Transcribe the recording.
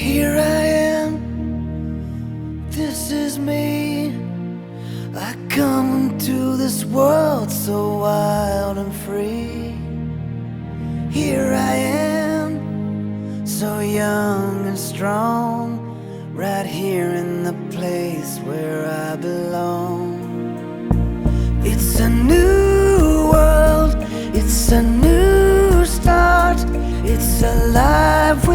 Here I am, this is me. I come into this world so wild and free. Here I am, so young and strong, right here in the place where I belong. It's a new world, it's a new start, it's a life.